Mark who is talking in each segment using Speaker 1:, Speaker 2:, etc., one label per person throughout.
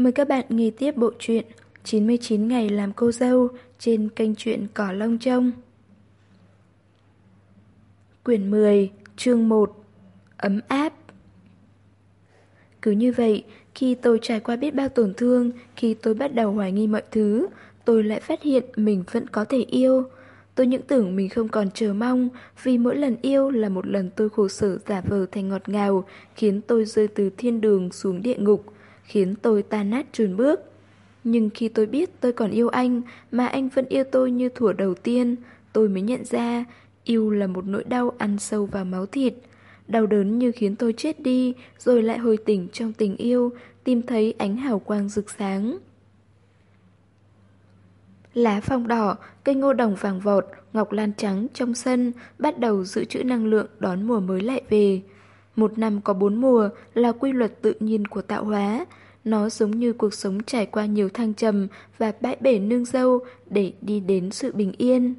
Speaker 1: Mời các bạn nghe tiếp bộ truyện 99 ngày làm cô dâu trên kênh truyện Cỏ long Trông. Quyển 10, chương 1 Ấm áp Cứ như vậy, khi tôi trải qua biết bao tổn thương, khi tôi bắt đầu hoài nghi mọi thứ, tôi lại phát hiện mình vẫn có thể yêu. Tôi những tưởng mình không còn chờ mong, vì mỗi lần yêu là một lần tôi khổ sở giả vờ thành ngọt ngào, khiến tôi rơi từ thiên đường xuống địa ngục khiến tôi tan nát trùn bước. Nhưng khi tôi biết tôi còn yêu anh, mà anh vẫn yêu tôi như thủa đầu tiên, tôi mới nhận ra yêu là một nỗi đau ăn sâu vào máu thịt. Đau đớn như khiến tôi chết đi, rồi lại hồi tỉnh trong tình yêu, tìm thấy ánh hào quang rực sáng. Lá phong đỏ, cây ngô đồng vàng vọt, ngọc lan trắng trong sân bắt đầu giữ trữ năng lượng đón mùa mới lại về. Một năm có bốn mùa là quy luật tự nhiên của tạo hóa. Nó giống như cuộc sống trải qua nhiều thăng trầm và bãi bể nương dâu để đi đến sự bình yên.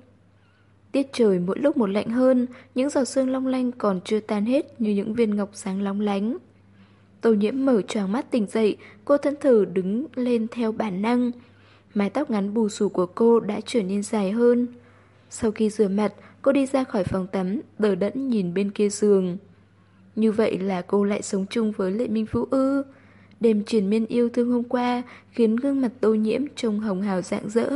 Speaker 1: Tiết trời mỗi lúc một lạnh hơn, những giọt sương long lanh còn chưa tan hết như những viên ngọc sáng long lánh. Tô nhiễm mở choàng mắt tỉnh dậy, cô thân thử đứng lên theo bản năng. Mái tóc ngắn bù xù của cô đã trở nên dài hơn. Sau khi rửa mặt, cô đi ra khỏi phòng tắm, đờ đẫn nhìn bên kia giường. Như vậy là cô lại sống chung với Lệ Minh Vũ ư. Đêm truyền miên yêu thương hôm qua khiến gương mặt tô nhiễm trông hồng hào rạng rỡ.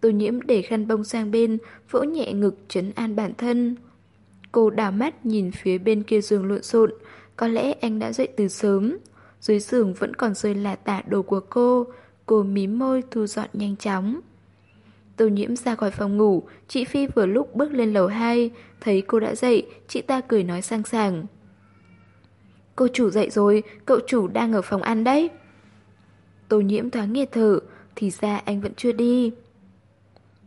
Speaker 1: Tô nhiễm để khăn bông sang bên, vỗ nhẹ ngực trấn an bản thân. Cô đảo mắt nhìn phía bên kia giường lộn xộn, có lẽ anh đã dậy từ sớm. Dưới giường vẫn còn rơi là tả đồ của cô, cô mím môi thu dọn nhanh chóng. Tô nhiễm ra khỏi phòng ngủ, chị Phi vừa lúc bước lên lầu 2, thấy cô đã dậy, chị ta cười nói sang sảng. Cô chủ dậy rồi, cậu chủ đang ở phòng ăn đấy. Tô nhiễm thoáng nghe thở, thì ra anh vẫn chưa đi.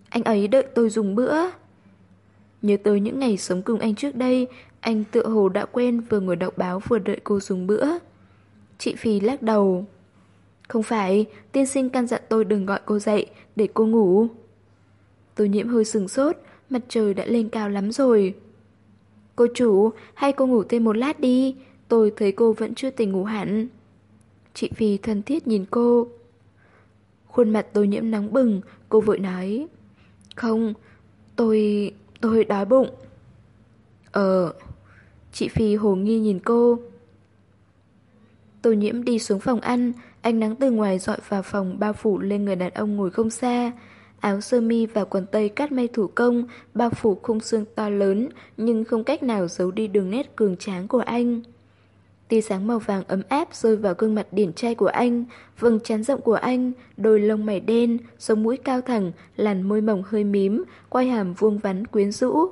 Speaker 1: Anh ấy đợi tôi dùng bữa. Nhớ tới những ngày sống cùng anh trước đây, anh tựa hồ đã quen vừa ngồi đọc báo vừa đợi cô dùng bữa. Chị Phi lắc đầu. Không phải, tiên sinh căn dặn tôi đừng gọi cô dậy, để cô ngủ. Tô nhiễm hơi sừng sốt, mặt trời đã lên cao lắm rồi. Cô chủ, hay cô ngủ thêm một lát đi, Tôi thấy cô vẫn chưa tỉnh ngủ hẳn. Chị Phi thân thiết nhìn cô. Khuôn mặt tôi nhiễm nóng bừng, cô vội nói. Không, tôi... tôi đói bụng. Ờ... Chị Phi hồ nghi nhìn cô. tôi nhiễm đi xuống phòng ăn, ánh nắng từ ngoài dọi vào phòng bao phủ lên người đàn ông ngồi không xa. Áo sơ mi và quần tây cắt may thủ công, bao phủ khung xương to lớn, nhưng không cách nào giấu đi đường nét cường tráng của anh. Tia sáng màu vàng ấm áp rơi vào gương mặt điển trai của anh, vầng trán rộng của anh, đôi lông mày đen, sống mũi cao thẳng, làn môi mỏng hơi mím, quai hàm vuông vắn quyến rũ.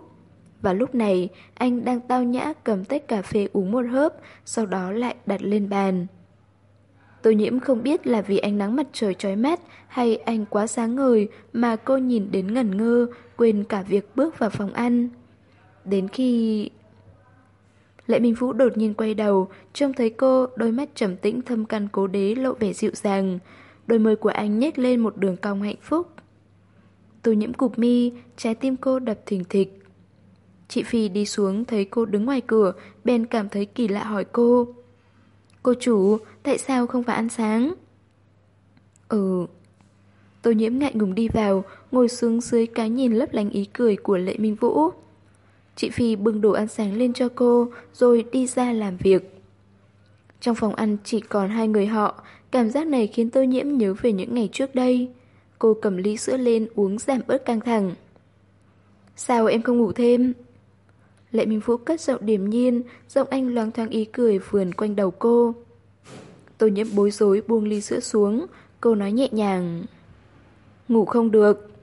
Speaker 1: Và lúc này, anh đang tao nhã cầm tách cà phê uống một hớp, sau đó lại đặt lên bàn. Tô nhiễm không biết là vì ánh nắng mặt trời chói mắt hay anh quá sáng ngời mà cô nhìn đến ngẩn ngơ, quên cả việc bước vào phòng ăn. Đến khi... Lệ Minh Vũ đột nhiên quay đầu, trông thấy cô, đôi mắt trầm tĩnh thâm căn cố đế lộ vẻ dịu dàng. Đôi môi của anh nhếch lên một đường cong hạnh phúc. Tô nhiễm cục mi, trái tim cô đập thình thịch. Chị Phi đi xuống thấy cô đứng ngoài cửa, bèn cảm thấy kỳ lạ hỏi cô. Cô chủ, tại sao không phải ăn sáng? Ừ. Tô nhiễm ngại ngùng đi vào, ngồi xuống dưới cái nhìn lấp lánh ý cười của Lệ Minh Vũ. Chị Phi bưng đồ ăn sáng lên cho cô, rồi đi ra làm việc. Trong phòng ăn chỉ còn hai người họ, cảm giác này khiến tôi nhiễm nhớ về những ngày trước đây. Cô cầm ly sữa lên uống giảm bớt căng thẳng. Sao em không ngủ thêm? Lệ Minh Phú cất giọng điềm nhiên, giọng anh loáng thoáng ý cười vườn quanh đầu cô. Tôi nhiễm bối rối buông ly sữa xuống, cô nói nhẹ nhàng. Ngủ không được.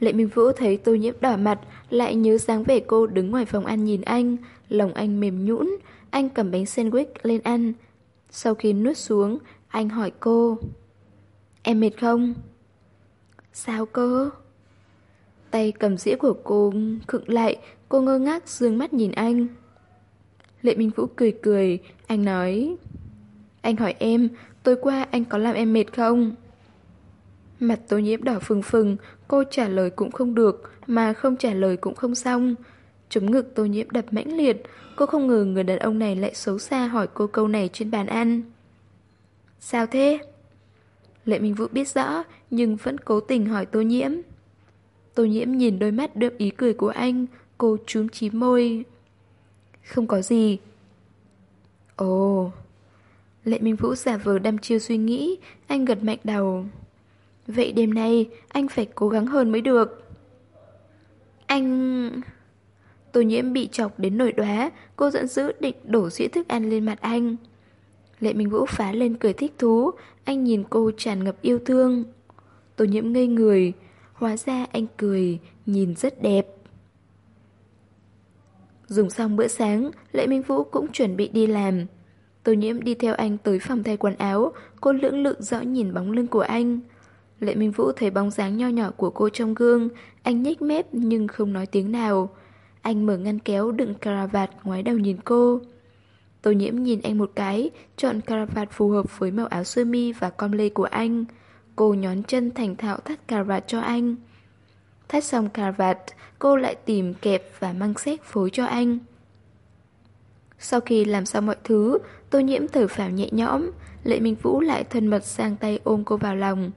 Speaker 1: Lệ Minh Vũ thấy tô nhiễm đỏ mặt, lại nhớ dáng vẻ cô đứng ngoài phòng ăn nhìn anh, lòng anh mềm nhũn, anh cầm bánh sandwich lên ăn. Sau khi nuốt xuống, anh hỏi cô. Em mệt không? Sao cơ? Tay cầm dĩa của cô khựng lại, cô ngơ ngác dương mắt nhìn anh. Lệ Minh Vũ cười cười, anh nói. Anh hỏi em, tối qua anh có làm em mệt không? Mặt tô nhiễm đỏ phừng phừng, cô trả lời cũng không được, mà không trả lời cũng không xong. Trúng ngực tô nhiễm đập mãnh liệt, cô không ngờ người đàn ông này lại xấu xa hỏi cô câu này trên bàn ăn. Sao thế? Lệ Minh Vũ biết rõ nhưng vẫn cố tình hỏi Tô Nhiễm. Tô Nhiễm nhìn đôi mắt đượm ý cười của anh, cô chúm chím môi. Không có gì. Ồ... Lệ Minh Vũ giả vờ đăm chiêu suy nghĩ, anh gật mạnh đầu. Vậy đêm nay anh phải cố gắng hơn mới được. Anh... Tô nhiễm bị chọc đến nổi đóa, cô giận dữ định đổ dĩa thức ăn lên mặt anh. Lệ Minh Vũ phá lên cười thích thú, anh nhìn cô tràn ngập yêu thương. Tô nhiễm ngây người, hóa ra anh cười, nhìn rất đẹp. Dùng xong bữa sáng, Lệ Minh Vũ cũng chuẩn bị đi làm. Tô nhiễm đi theo anh tới phòng thay quần áo, cô lưỡng lự rõ nhìn bóng lưng của anh. Lệ Minh Vũ thấy bóng dáng nho nhỏ của cô trong gương, anh nhếch mép nhưng không nói tiếng nào. Anh mở ngăn kéo đựng caravat ngoái đầu nhìn cô. Tô nhiễm nhìn anh một cái, chọn caravat phù hợp với màu áo sơ mi và com lê của anh. Cô nhón chân thành thạo thắt caravat cho anh. Thắt xong caravat, cô lại tìm kẹp và mang xếp phối cho anh. Sau khi làm xong mọi thứ, tô nhiễm thở phào nhẹ nhõm, Lệ Minh Vũ lại thân mật sang tay ôm cô vào lòng.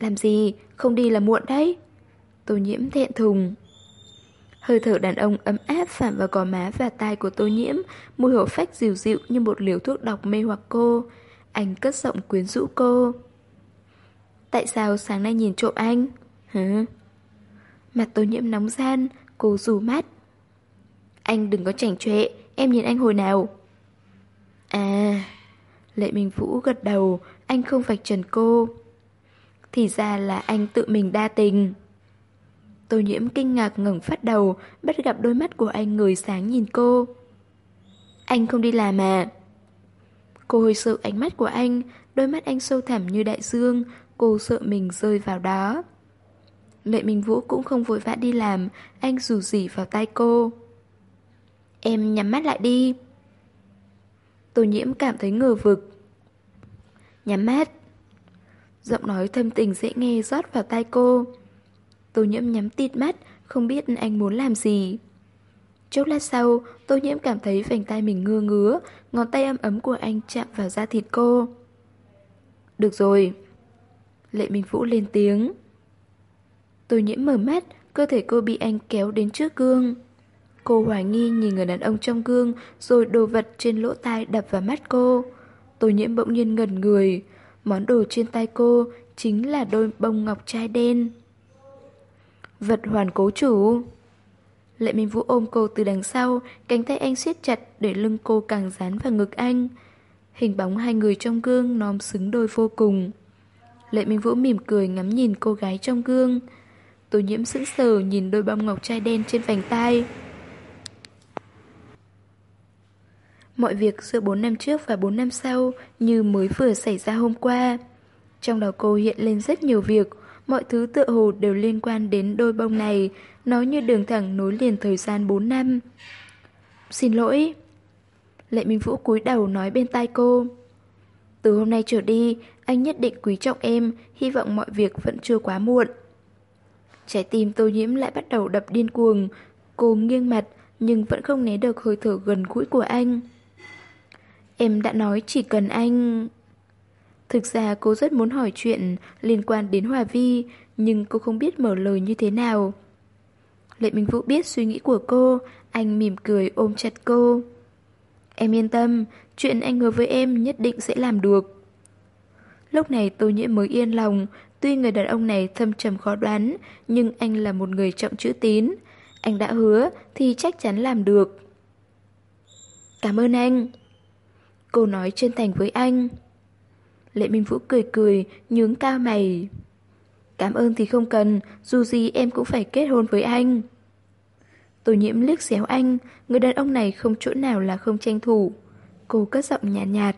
Speaker 1: Làm gì, không đi là muộn đấy. Tô nhiễm thẹn thùng. Hơi thở đàn ông ấm áp phản vào gò má và tai của tô nhiễm, mùi hổ phách dịu dịu như một liều thuốc độc mê hoặc cô. Anh cất giọng quyến rũ cô. Tại sao sáng nay nhìn trộm anh? Hừ. Mặt tô nhiễm nóng gian, cô rủ mắt. Anh đừng có chảnh chọe, em nhìn anh hồi nào? À... Lệ Minh Vũ gật đầu, anh không vạch trần cô. Thì ra là anh tự mình đa tình. Tô nhiễm kinh ngạc ngẩng phát đầu, bắt gặp đôi mắt của anh người sáng nhìn cô. Anh không đi làm à? Cô hồi sợ ánh mắt của anh, đôi mắt anh sâu thẳm như đại dương, cô sợ mình rơi vào đó. Lệ Minh Vũ cũng không vội vã đi làm, anh rủ rỉ vào tay cô. Em nhắm mắt lại đi. Tô nhiễm cảm thấy ngờ vực. Nhắm mắt. Giọng nói thâm tình dễ nghe rót vào tai cô. Tô nhiễm nhắm tít mắt, không biết anh muốn làm gì. Chốc lát sau, tô nhiễm cảm thấy vành tay mình ngưa ngứa, ngón tay ấm ấm của anh chạm vào da thịt cô. Được rồi. Lệ Minh Vũ lên tiếng. Tô nhiễm mở mắt, cơ thể cô bị anh kéo đến trước gương. Cô hoài nghi nhìn người đàn ông trong gương, rồi đồ vật trên lỗ tai đập vào mắt cô. Tô nhiễm bỗng nhiên ngẩn người. Món đồ trên tay cô chính là đôi bông ngọc trai đen. Vật hoàn cố chủ. Lệ Minh Vũ ôm cô từ đằng sau, cánh tay anh siết chặt để lưng cô càng dán vào ngực anh. Hình bóng hai người trong gương nóm xứng đôi vô cùng. Lệ Minh Vũ mỉm cười ngắm nhìn cô gái trong gương. Tô nhiễm sững sờ nhìn đôi bông ngọc trai đen trên vành tai. Mọi việc giữa 4 năm trước và 4 năm sau như mới vừa xảy ra hôm qua. Trong đầu cô hiện lên rất nhiều việc, mọi thứ tựa hồ đều liên quan đến đôi bông này, nó như đường thẳng nối liền thời gian 4 năm. Xin lỗi. Lệ Minh Vũ cúi đầu nói bên tai cô. Từ hôm nay trở đi, anh nhất định quý trọng em, hy vọng mọi việc vẫn chưa quá muộn. Trái tim tô nhiễm lại bắt đầu đập điên cuồng, cô nghiêng mặt nhưng vẫn không né được hơi thở gần gũi của anh. Em đã nói chỉ cần anh... Thực ra cô rất muốn hỏi chuyện liên quan đến Hòa Vi, nhưng cô không biết mở lời như thế nào. Lệ Minh Vũ biết suy nghĩ của cô, anh mỉm cười ôm chặt cô. Em yên tâm, chuyện anh hứa với em nhất định sẽ làm được. Lúc này Tô Nhiễm mới yên lòng, tuy người đàn ông này thâm trầm khó đoán, nhưng anh là một người trọng chữ tín. Anh đã hứa thì chắc chắn làm được. Cảm ơn anh. Cô nói chân thành với anh. Lệ Minh Vũ cười cười, nhướng cao mày. Cảm ơn thì không cần, dù gì em cũng phải kết hôn với anh. Tô nhiễm liếc xéo anh, người đàn ông này không chỗ nào là không tranh thủ. Cô cất giọng nhạt nhạt.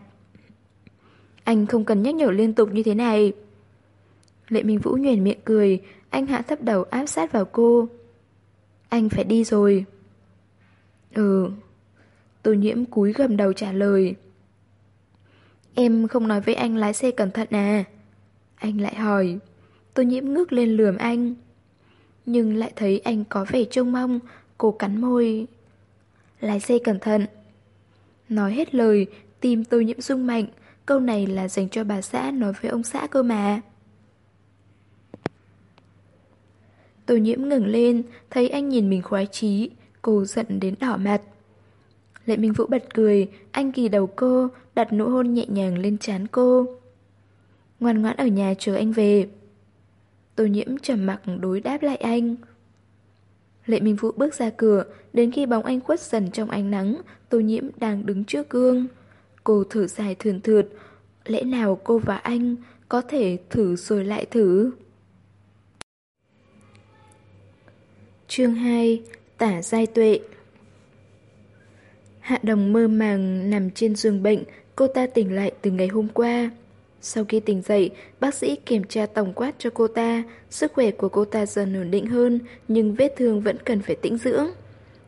Speaker 1: Anh không cần nhắc nhở liên tục như thế này. Lệ Minh Vũ nhuền miệng cười, anh hạ thấp đầu áp sát vào cô. Anh phải đi rồi. Ừ. Tô nhiễm cúi gầm đầu trả lời. Em không nói với anh lái xe cẩn thận à? Anh lại hỏi. Tô nhiễm ngước lên lườm anh. Nhưng lại thấy anh có vẻ trông mong, cô cắn môi. Lái xe cẩn thận. Nói hết lời, tim tô nhiễm rung mạnh, Câu này là dành cho bà xã nói với ông xã cơ mà. Tô nhiễm ngừng lên, thấy anh nhìn mình khoái chí, cô giận đến đỏ mặt. Lệ Minh Vũ bật cười, anh kỳ đầu cô, đặt nụ hôn nhẹ nhàng lên trán cô. Ngoan ngoãn ở nhà chờ anh về. Tô nhiễm trầm mặc đối đáp lại anh. Lệ Minh Vũ bước ra cửa, đến khi bóng anh khuất dần trong ánh nắng, Tô nhiễm đang đứng trước gương. Cô thử dài thườn thượt, lẽ nào cô và anh có thể thử rồi lại thử? Chương 2 Tả giai tuệ Hạ đồng mơ màng nằm trên giường bệnh, cô ta tỉnh lại từ ngày hôm qua. Sau khi tỉnh dậy, bác sĩ kiểm tra tổng quát cho cô ta, sức khỏe của cô ta dần ổn định hơn, nhưng vết thương vẫn cần phải tĩnh dưỡng.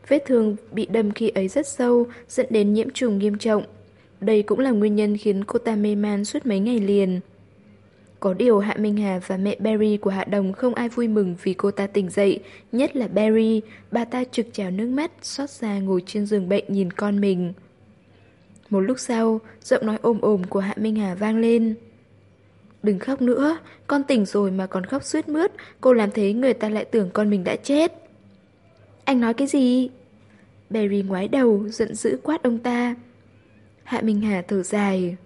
Speaker 1: Vết thương bị đâm khi ấy rất sâu, dẫn đến nhiễm trùng nghiêm trọng. Đây cũng là nguyên nhân khiến cô ta mê man suốt mấy ngày liền. Có điều Hạ Minh Hà và mẹ Barry của Hạ Đồng không ai vui mừng vì cô ta tỉnh dậy, nhất là Barry, bà ta trực trào nước mắt, xót xa ngồi trên giường bệnh nhìn con mình. Một lúc sau, giọng nói ôm ôm của Hạ Minh Hà vang lên. Đừng khóc nữa, con tỉnh rồi mà còn khóc suýt mướt, cô làm thế người ta lại tưởng con mình đã chết. Anh nói cái gì? Barry ngoái đầu, giận dữ quát ông ta. Hạ Minh Hà thở dài.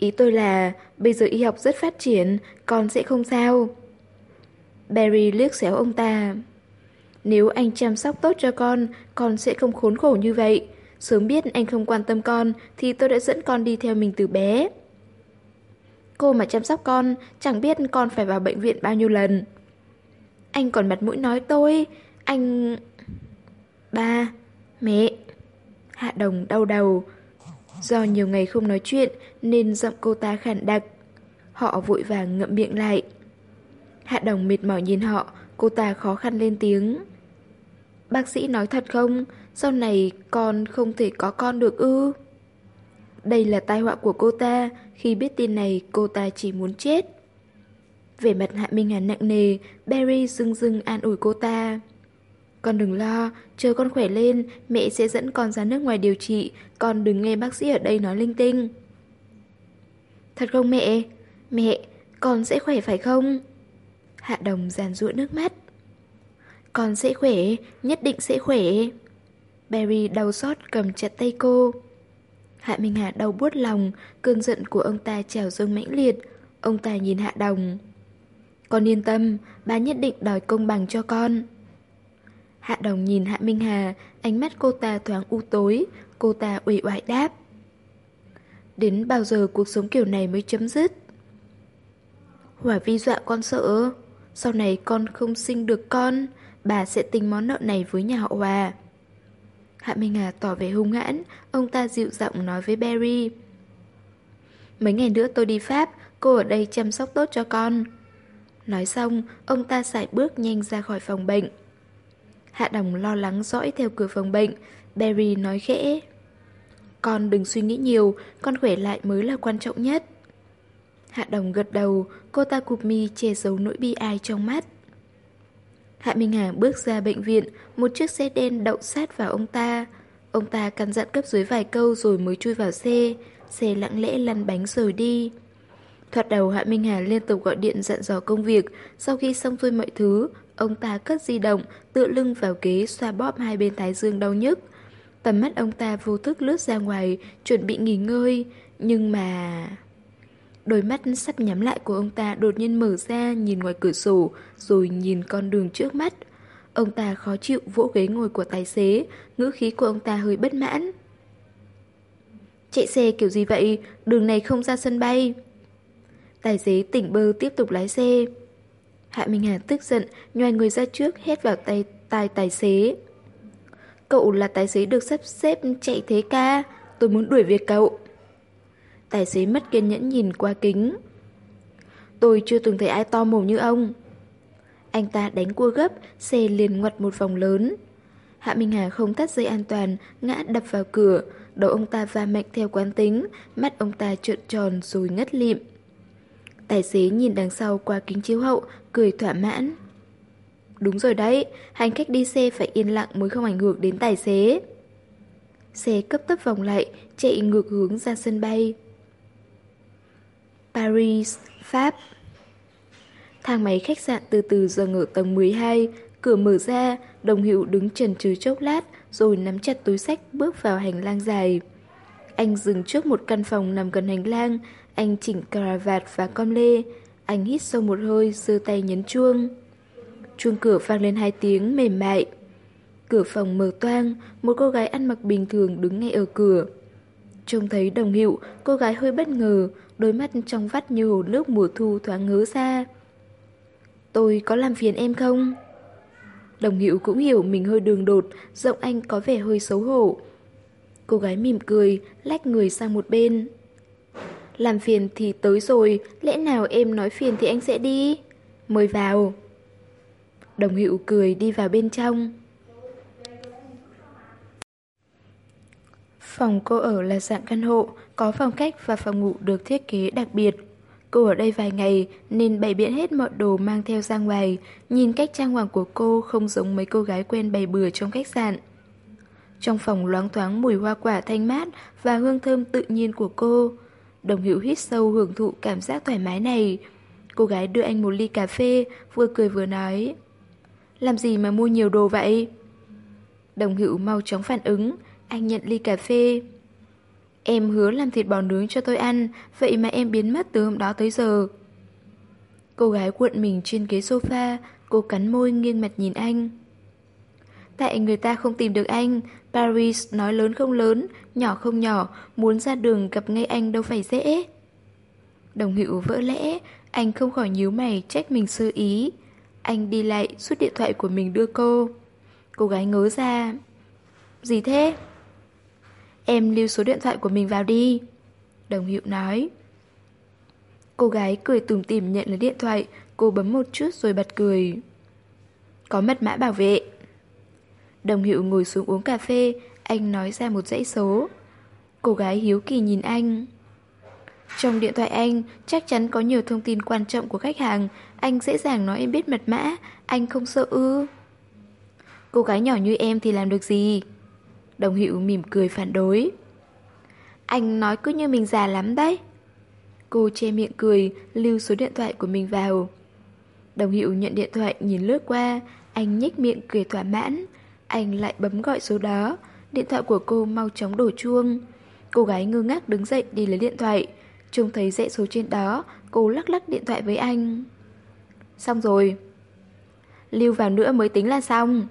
Speaker 1: Ý tôi là bây giờ y học rất phát triển, con sẽ không sao. Barry liếc xéo ông ta. Nếu anh chăm sóc tốt cho con, con sẽ không khốn khổ như vậy. Sớm biết anh không quan tâm con thì tôi đã dẫn con đi theo mình từ bé. Cô mà chăm sóc con, chẳng biết con phải vào bệnh viện bao nhiêu lần. Anh còn mặt mũi nói tôi, anh... Ba, mẹ... Hạ đồng đau đầu, Do nhiều ngày không nói chuyện nên giọng cô ta khản đặc. Họ vội vàng ngậm miệng lại. Hạ đồng mệt mỏi nhìn họ, cô ta khó khăn lên tiếng. Bác sĩ nói thật không? Sau này con không thể có con được ư? Đây là tai họa của cô ta, khi biết tin này cô ta chỉ muốn chết. Về mặt Hạ Minh Hàn nặng nề, Barry dưng dưng an ủi cô ta. Con đừng lo, chờ con khỏe lên, mẹ sẽ dẫn con ra nước ngoài điều trị, con đừng nghe bác sĩ ở đây nói linh tinh. Thật không mẹ? Mẹ, con sẽ khỏe phải không? Hạ đồng giàn rũa nước mắt. Con sẽ khỏe, nhất định sẽ khỏe. Barry đau xót cầm chặt tay cô. Hạ Minh Hạ đau buốt lòng, cơn giận của ông ta trào dâng mãnh liệt. Ông ta nhìn Hạ Đồng. Con yên tâm, ba nhất định đòi công bằng cho con. Hạ đồng nhìn Hạ Minh Hà, ánh mắt cô ta thoáng u tối, cô ta ủy oải đáp. Đến bao giờ cuộc sống kiểu này mới chấm dứt? Hỏa vi dọa con sợ, sau này con không sinh được con, bà sẽ tính món nợ này với nhà họ Hòa. Hạ Minh Hà tỏ vẻ hung hãn, ông ta dịu giọng nói với Barry. Mấy ngày nữa tôi đi Pháp, cô ở đây chăm sóc tốt cho con. Nói xong, ông ta sải bước nhanh ra khỏi phòng bệnh. Hạ Đồng lo lắng dõi theo cửa phòng bệnh. Barry nói khẽ. Con đừng suy nghĩ nhiều, con khỏe lại mới là quan trọng nhất. Hạ Đồng gật đầu, cô ta cụp mi che giấu nỗi bi ai trong mắt. Hạ Minh Hà bước ra bệnh viện, một chiếc xe đen đậu sát vào ông ta. Ông ta căn dặn cấp dưới vài câu rồi mới chui vào xe, xe lặng lẽ lăn bánh rời đi. Thoạt đầu Hạ Minh Hà liên tục gọi điện dặn dò công việc, sau khi xong xuôi mọi thứ, Ông ta cất di động, tựa lưng vào ghế xoa bóp hai bên thái dương đau nhức. Tầm mắt ông ta vô thức lướt ra ngoài, chuẩn bị nghỉ ngơi. Nhưng mà... Đôi mắt sắp nhắm lại của ông ta đột nhiên mở ra nhìn ngoài cửa sổ, rồi nhìn con đường trước mắt. Ông ta khó chịu vỗ ghế ngồi của tài xế, ngữ khí của ông ta hơi bất mãn. Chạy xe kiểu gì vậy? Đường này không ra sân bay. Tài xế tỉnh bơ tiếp tục lái xe. Hạ Minh Hà tức giận, nhoài người ra trước hét vào tay tai tài xế. Cậu là tài xế được sắp xếp chạy thế ca, tôi muốn đuổi việc cậu. Tài xế mất kiên nhẫn nhìn qua kính. Tôi chưa từng thấy ai to mồm như ông. Anh ta đánh cua gấp, xe liền ngoặt một vòng lớn. Hạ Minh Hà không thắt dây an toàn, ngã đập vào cửa, đầu ông ta va mạnh theo quán tính, mắt ông ta trợn tròn rồi ngất lịm. Tài xế nhìn đằng sau qua kính chiếu hậu, cười thỏa mãn. Đúng rồi đấy, hành khách đi xe phải yên lặng mới không ảnh hưởng đến tài xế. Xe cấp tốc vòng lại, chạy ngược hướng ra sân bay. Paris, Pháp. Thang máy khách sạn từ từ dừng ở tầng 12, cửa mở ra, đồng hiệu đứng chần chừ chốc lát, rồi nắm chặt túi sách bước vào hành lang dài. Anh dừng trước một căn phòng nằm gần hành lang, anh chỉnh cravat và com lê. Anh hít sâu một hơi, giơ tay nhấn chuông. Chuông cửa vang lên hai tiếng mềm mại. Cửa phòng mở toang, một cô gái ăn mặc bình thường đứng ngay ở cửa. Trông thấy đồng hiệu, cô gái hơi bất ngờ, đôi mắt trong vắt như hồ nước mùa thu thoáng ngớ ra. Tôi có làm phiền em không? Đồng hiệu cũng hiểu mình hơi đường đột, giọng anh có vẻ hơi xấu hổ. Cô gái mỉm cười, lách người sang một bên. Làm phiền thì tới rồi, lẽ nào em nói phiền thì anh sẽ đi? Mời vào. Đồng hữu cười đi vào bên trong. Phòng cô ở là dạng căn hộ, có phòng khách và phòng ngủ được thiết kế đặc biệt. Cô ở đây vài ngày nên bày biện hết mọi đồ mang theo ra ngoài, nhìn cách trang hoàng của cô không giống mấy cô gái quen bày bừa trong khách sạn. Trong phòng loáng thoáng mùi hoa quả thanh mát và hương thơm tự nhiên của cô. Đồng hữu hít sâu hưởng thụ cảm giác thoải mái này. Cô gái đưa anh một ly cà phê, vừa cười vừa nói. Làm gì mà mua nhiều đồ vậy? Đồng hữu mau chóng phản ứng, anh nhận ly cà phê. Em hứa làm thịt bò nướng cho tôi ăn, vậy mà em biến mất từ hôm đó tới giờ. Cô gái cuộn mình trên ghế sofa, cô cắn môi nghiêng mặt nhìn anh. Tại người ta không tìm được anh, Paris nói lớn không lớn, nhỏ không nhỏ, muốn ra đường gặp ngay anh đâu phải dễ. Đồng hữu vỡ lẽ, anh không khỏi nhíu mày trách mình sơ ý. Anh đi lại, rút điện thoại của mình đưa cô. Cô gái ngớ ra. Gì thế? Em lưu số điện thoại của mình vào đi. Đồng hiệu nói. Cô gái cười tủm tỉm nhận lấy điện thoại, cô bấm một chút rồi bật cười. Có mật mã bảo vệ. Đồng hiệu ngồi xuống uống cà phê, anh nói ra một dãy số. Cô gái hiếu kỳ nhìn anh. Trong điện thoại anh chắc chắn có nhiều thông tin quan trọng của khách hàng, anh dễ dàng nói em biết mật mã, anh không sợ ư. Cô gái nhỏ như em thì làm được gì? Đồng hiệu mỉm cười phản đối. Anh nói cứ như mình già lắm đấy. Cô che miệng cười, lưu số điện thoại của mình vào. Đồng hiệu nhận điện thoại nhìn lướt qua, anh nhếch miệng cười thỏa mãn. Anh lại bấm gọi số đó, điện thoại của cô mau chóng đổ chuông. Cô gái ngơ ngác đứng dậy đi lấy điện thoại. Trông thấy dãy số trên đó, cô lắc lắc điện thoại với anh. Xong rồi. Lưu vào nữa mới tính là xong.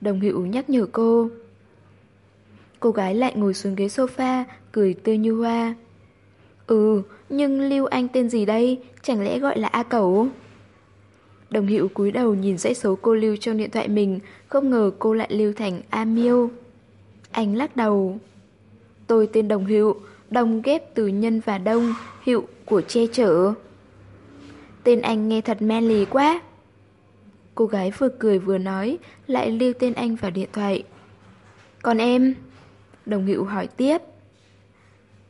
Speaker 1: Đồng hữu nhắc nhở cô. Cô gái lại ngồi xuống ghế sofa, cười tươi như hoa. Ừ, nhưng Lưu Anh tên gì đây? Chẳng lẽ gọi là A Cẩu? Đồng hiệu cúi đầu nhìn dãy số cô lưu trong điện thoại mình, không ngờ cô lại lưu thành A Miêu. Anh lắc đầu. Tôi tên Đồng Hiệu, đồng ghép từ nhân và đông, hiệu của che chở. Tên anh nghe thật manly quá. Cô gái vừa cười vừa nói, lại lưu tên anh vào điện thoại. Còn em? Đồng Hữu hỏi tiếp.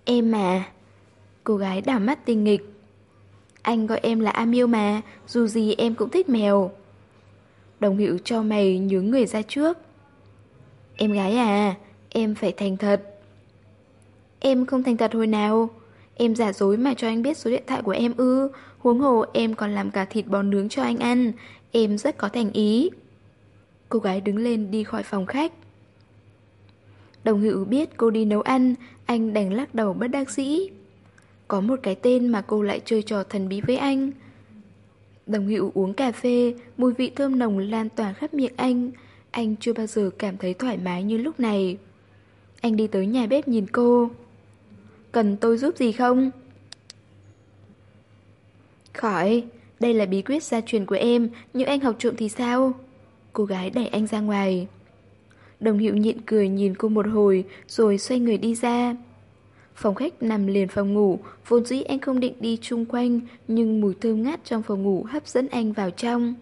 Speaker 1: Em mà. Cô gái đảo mắt tinh nghịch. Anh gọi em là Amiêu mà, dù gì em cũng thích mèo. Đồng hiệu cho mày nhướng người ra trước. Em gái à, em phải thành thật. Em không thành thật hồi nào. Em giả dối mà cho anh biết số điện thoại của em ư. Huống hồ em còn làm cả thịt bò nướng cho anh ăn. Em rất có thành ý. Cô gái đứng lên đi khỏi phòng khách. Đồng hữu biết cô đi nấu ăn, anh đành lắc đầu bất đắc dĩ. Có một cái tên mà cô lại chơi trò thần bí với anh. Đồng hữu uống cà phê, mùi vị thơm nồng lan tỏa khắp miệng anh. Anh chưa bao giờ cảm thấy thoải mái như lúc này. Anh đi tới nhà bếp nhìn cô. Cần tôi giúp gì không? Khỏi, đây là bí quyết gia truyền của em, nhưng anh học trộm thì sao? Cô gái đẩy anh ra ngoài. Đồng hiệu nhịn cười nhìn cô một hồi rồi xoay người đi ra. Phòng khách nằm liền phòng ngủ, vốn dĩ anh không định đi chung quanh, nhưng mùi thơm ngát trong phòng ngủ hấp dẫn anh vào trong.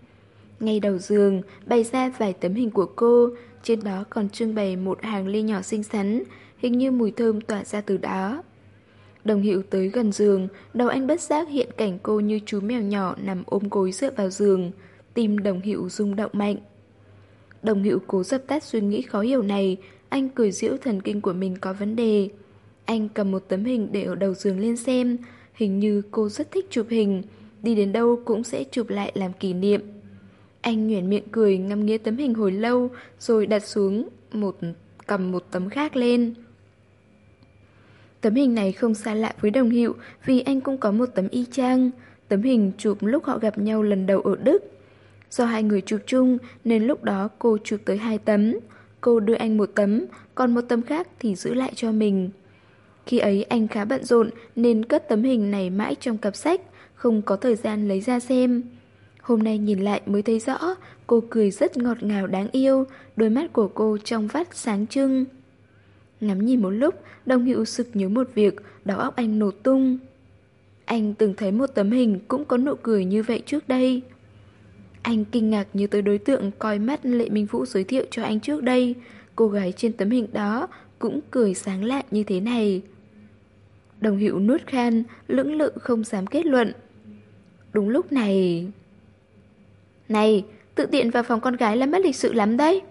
Speaker 1: Ngay đầu giường, bày ra vài tấm hình của cô, trên đó còn trưng bày một hàng ly nhỏ xinh xắn, hình như mùi thơm tỏa ra từ đó. Đồng hiệu tới gần giường, đầu anh bất giác hiện cảnh cô như chú mèo nhỏ nằm ôm gối dựa vào giường, tim đồng hiệu rung động mạnh. Đồng hiệu cố dập tắt suy nghĩ khó hiểu này, anh cười giễu thần kinh của mình có vấn đề. Anh cầm một tấm hình để ở đầu giường lên xem, hình như cô rất thích chụp hình, đi đến đâu cũng sẽ chụp lại làm kỷ niệm. Anh nhuyễn miệng cười ngắm nghĩa tấm hình hồi lâu rồi đặt xuống một cầm một tấm khác lên. Tấm hình này không xa lạ với đồng hiệu vì anh cũng có một tấm y chang. Tấm hình chụp lúc họ gặp nhau lần đầu ở Đức. Do hai người chụp chung nên lúc đó cô chụp tới hai tấm. Cô đưa anh một tấm, còn một tấm khác thì giữ lại cho mình. Khi ấy anh khá bận rộn nên cất tấm hình này mãi trong cặp sách, không có thời gian lấy ra xem. Hôm nay nhìn lại mới thấy rõ, cô cười rất ngọt ngào đáng yêu, đôi mắt của cô trong vắt sáng trưng. Ngắm nhìn một lúc, đồng hữu sực nhớ một việc, đầu óc anh nổ tung. Anh từng thấy một tấm hình cũng có nụ cười như vậy trước đây. Anh kinh ngạc như tới đối tượng coi mắt Lệ Minh Vũ giới thiệu cho anh trước đây. Cô gái trên tấm hình đó cũng cười sáng lạ như thế này. Đồng hiệu nuốt khan, lưỡng lự không dám kết luận. Đúng lúc này... Này, tự tiện vào phòng con gái là mất lịch sự lắm đấy.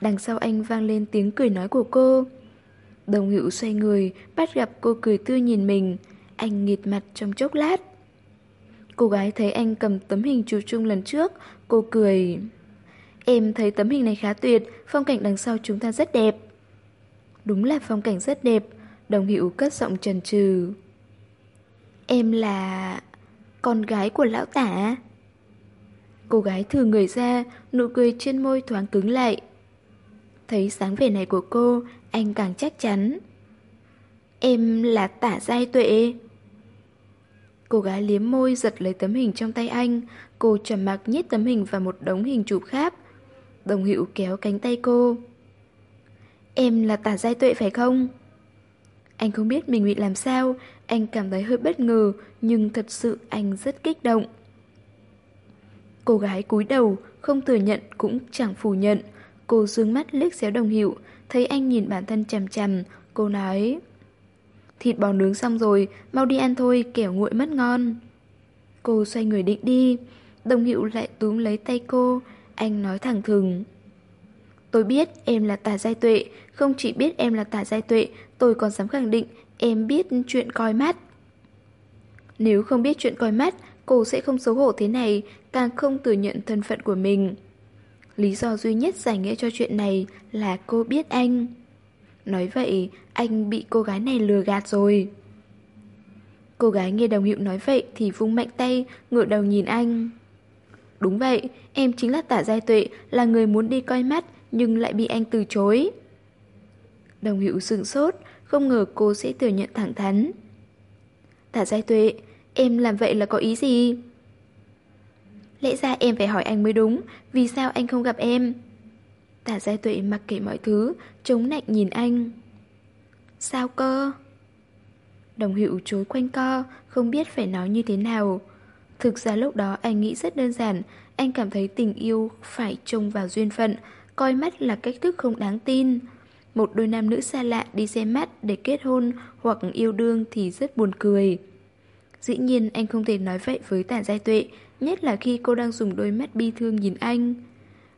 Speaker 1: Đằng sau anh vang lên tiếng cười nói của cô. Đồng hữu xoay người, bắt gặp cô cười tươi nhìn mình. Anh nghịt mặt trong chốc lát. Cô gái thấy anh cầm tấm hình chụp chung lần trước, cô cười. Em thấy tấm hình này khá tuyệt, phong cảnh đằng sau chúng ta rất đẹp. Đúng là phong cảnh rất đẹp, đồng hữu cất giọng trần trừ. Em là... con gái của lão tả. Cô gái thừa người ra, nụ cười trên môi thoáng cứng lại. Thấy sáng vẻ này của cô, anh càng chắc chắn. Em là tả giai tuệ. Cô gái liếm môi giật lấy tấm hình trong tay anh, cô trầm mặc nhét tấm hình vào một đống hình chụp khác. Đồng hữu kéo cánh tay cô. Em là tả giai tuệ phải không? Anh không biết mình bị làm sao, anh cảm thấy hơi bất ngờ, nhưng thật sự anh rất kích động. Cô gái cúi đầu, không thừa nhận cũng chẳng phủ nhận. Cô dương mắt liếc xéo đồng hiệu, thấy anh nhìn bản thân chằm chằm, cô nói Thịt bò nướng xong rồi, mau đi ăn thôi, kẻo nguội mất ngon. Cô xoay người định đi, đồng hiệu lại túm lấy tay cô, anh nói thẳng thừng. Tôi biết em là tà giai tuệ, không chỉ biết em là tà giai tuệ, tôi còn dám khẳng định em biết chuyện coi mắt. Nếu không biết chuyện coi mắt, cô sẽ không xấu hổ thế này, càng không thừa nhận thân phận của mình. Lý do duy nhất giải nghĩa cho chuyện này là cô biết anh. Nói vậy, anh bị cô gái này lừa gạt rồi. Cô gái nghe đồng hiệu nói vậy thì vung mạnh tay, ngửa đầu nhìn anh. Đúng vậy, em chính là tả giai tuệ, là người muốn đi coi mắt, nhưng lại bị anh từ chối. Đồng hiệu sừng sốt, không ngờ cô sẽ thừa nhận thẳng thắn. Tả giai tuệ, em làm vậy là có ý gì? Lẽ ra em phải hỏi anh mới đúng, vì sao anh không gặp em? Tả giai tuệ mặc kệ mọi thứ, chống nạnh nhìn anh. Sao cơ? Đồng hiệu chối quanh co, không biết phải nói như thế nào. Thực ra lúc đó anh nghĩ rất đơn giản, anh cảm thấy tình yêu phải trông vào duyên phận, coi mắt là cách thức không đáng tin. Một đôi nam nữ xa lạ đi xem mắt để kết hôn hoặc yêu đương thì rất buồn cười. Dĩ nhiên anh không thể nói vậy với tả giai tuệ, nhất là khi cô đang dùng đôi mắt bi thương nhìn anh.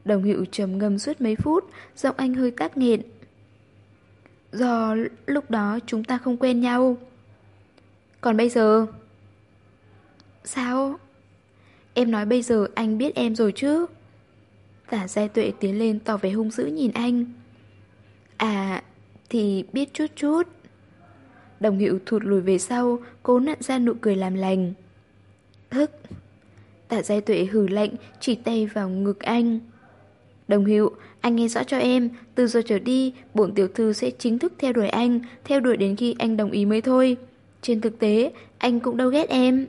Speaker 1: Đồng hiệu trầm ngâm suốt mấy phút, giọng anh hơi tắc nghẹn. Do lúc đó chúng ta không quen nhau. Còn bây giờ? Sao? Em nói bây giờ anh biết em rồi chứ? Tả giai tuệ tiến lên tỏ vẻ hung dữ nhìn anh. À, thì biết chút chút. Đồng hiệu thụt lùi về sau, cố nặn ra nụ cười làm lành. Hức. Tả giai tuệ hử lạnh, chỉ tay vào ngực anh. Đồng hiệu, anh nghe rõ cho em, từ giờ trở đi, bổn tiểu thư sẽ chính thức theo đuổi anh, theo đuổi đến khi anh đồng ý mới thôi. Trên thực tế, anh cũng đâu ghét em.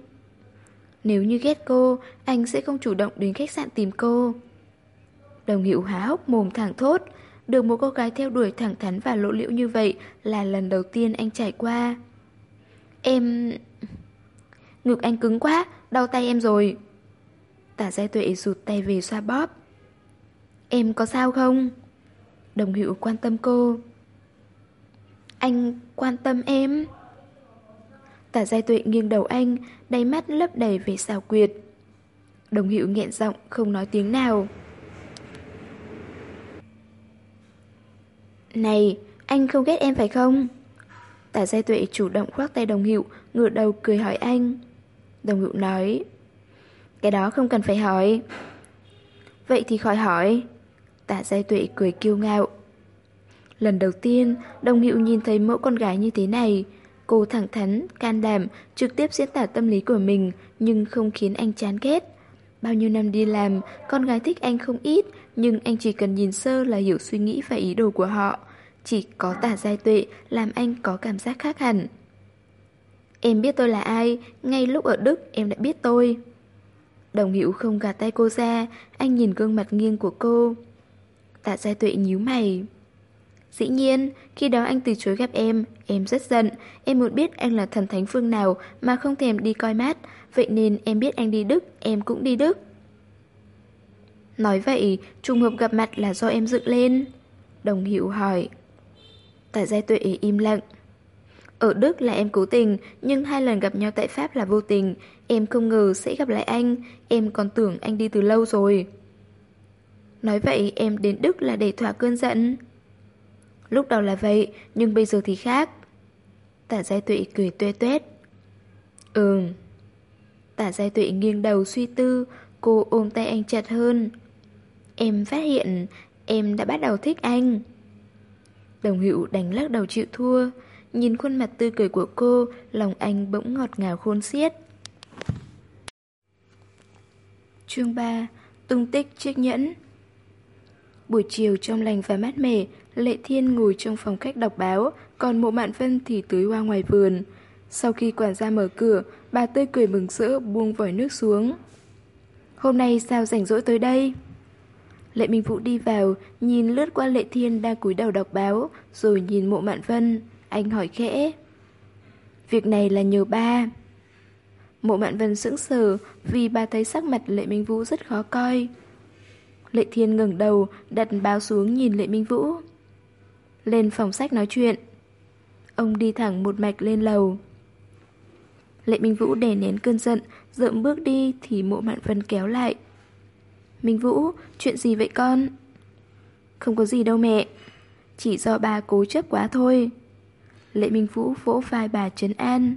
Speaker 1: Nếu như ghét cô, anh sẽ không chủ động đến khách sạn tìm cô. Đồng hiệu há hốc mồm thẳng thốt, được một cô gái theo đuổi thẳng thắn và lộ liễu như vậy là lần đầu tiên anh trải qua. Em... Ngực anh cứng quá, đau tay em rồi. Tả giai tuệ rụt tay về xoa bóp. Em có sao không? Đồng hữu quan tâm cô. Anh quan tâm em? Tả giai tuệ nghiêng đầu anh, đáy mắt lấp đầy vẻ xào quyệt. Đồng hữu nghẹn giọng, không nói tiếng nào. Này, anh không ghét em phải không? Tả Giai Tuệ chủ động khoác tay đồng hiệu, ngửa đầu cười hỏi anh. Đồng hiệu nói, cái đó không cần phải hỏi. Vậy thì khỏi hỏi. Tả Giai Tuệ cười kiêu ngạo. Lần đầu tiên, đồng hiệu nhìn thấy mẫu con gái như thế này. Cô thẳng thắn, can đảm, trực tiếp diễn tả tâm lý của mình, nhưng không khiến anh chán ghét. Bao nhiêu năm đi làm, con gái thích anh không ít, nhưng anh chỉ cần nhìn sơ là hiểu suy nghĩ và ý đồ của họ. Chỉ có tả giai tuệ làm anh có cảm giác khác hẳn. Em biết tôi là ai, ngay lúc ở Đức em đã biết tôi. Đồng hữu không gạt tay cô ra, anh nhìn gương mặt nghiêng của cô. Tạ giai tuệ nhíu mày. Dĩ nhiên, khi đó anh từ chối gặp em, em rất giận, em muốn biết anh là thần thánh phương nào mà không thèm đi coi mát, vậy nên em biết anh đi Đức, em cũng đi Đức. Nói vậy, trùng hợp gặp mặt là do em dựng lên. Đồng hiệu hỏi. Tạ Giai Tuệ im lặng. Ở Đức là em cố tình, nhưng hai lần gặp nhau tại Pháp là vô tình. Em không ngờ sẽ gặp lại anh, em còn tưởng anh đi từ lâu rồi. Nói vậy em đến Đức là để thỏa cơn giận. Lúc đầu là vậy, nhưng bây giờ thì khác. Tả Giai Tuệ cười tuê tuét. Ừm. Tả Giai Tuệ nghiêng đầu suy tư, cô ôm tay anh chặt hơn. Em phát hiện em đã bắt đầu thích anh. Đồng hữu đánh lắc đầu chịu thua. Nhìn khuôn mặt tươi cười của cô, lòng anh bỗng ngọt ngào khôn xiết. Chương 3 Tung tích chiếc nhẫn Buổi chiều trong lành và mát mẻ, Lệ Thiên ngồi trong phòng khách đọc báo, còn mộ mạn vân thì tưới hoa ngoài vườn. Sau khi quản gia mở cửa, bà tươi cười mừng rỡ buông vòi nước xuống. Hôm nay sao rảnh rỗi tới đây? Lệ Minh Vũ đi vào, nhìn lướt qua Lệ Thiên đang cúi đầu đọc báo, rồi nhìn mộ mạn vân. Anh hỏi khẽ. Việc này là nhờ ba. Mộ mạn vân sững sờ vì bà thấy sắc mặt Lệ Minh Vũ rất khó coi. Lệ Thiên ngẩng đầu, đặt báo xuống nhìn Lệ Minh Vũ. Lên phòng sách nói chuyện. Ông đi thẳng một mạch lên lầu. Lệ Minh Vũ đè nén cơn giận, dậm bước đi thì mộ mạn vân kéo lại. Minh Vũ, chuyện gì vậy con? Không có gì đâu mẹ. Chỉ do bà cố chấp quá thôi. Lệ Minh Vũ vỗ vai bà trấn an.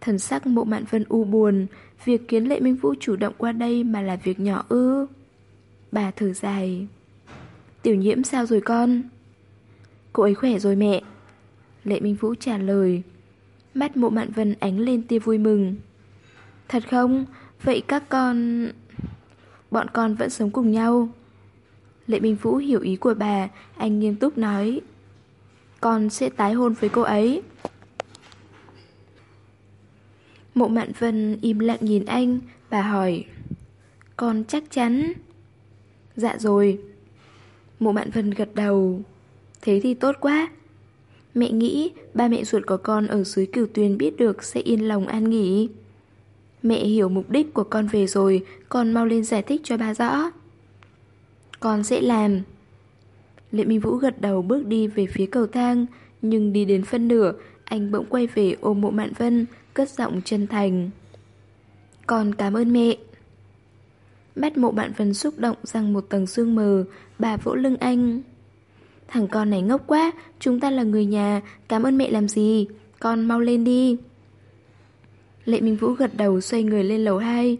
Speaker 1: Thần sắc mộ mạn vân u buồn, việc kiến Lệ Minh Vũ chủ động qua đây mà là việc nhỏ ư. Bà thở dài. Tiểu nhiễm sao rồi con? Cô ấy khỏe rồi mẹ. Lệ Minh Vũ trả lời. Mắt mộ mạn vân ánh lên tia vui mừng. Thật không? Vậy các con... Bọn con vẫn sống cùng nhau. Lệ Minh Vũ hiểu ý của bà, anh nghiêm túc nói. Con sẽ tái hôn với cô ấy. Mộ Mạn Vân im lặng nhìn anh, bà hỏi. Con chắc chắn. Dạ rồi. Mộ Mạn Vân gật đầu. Thế thì tốt quá. Mẹ nghĩ ba mẹ ruột của con ở dưới cửu tuyền biết được sẽ yên lòng an nghỉ. Mẹ hiểu mục đích của con về rồi, con mau lên giải thích cho ba rõ. Con sẽ làm. Lệ Minh Vũ gật đầu bước đi về phía cầu thang, nhưng đi đến phân nửa, anh bỗng quay về ôm mộ mạn vân, cất giọng chân thành. Con cảm ơn mẹ. bắt mộ bạn vân xúc động rằng một tầng sương mờ, bà vỗ lưng anh. Thằng con này ngốc quá, chúng ta là người nhà, cảm ơn mẹ làm gì, con mau lên đi. Lệ Minh Vũ gật đầu xoay người lên lầu 2.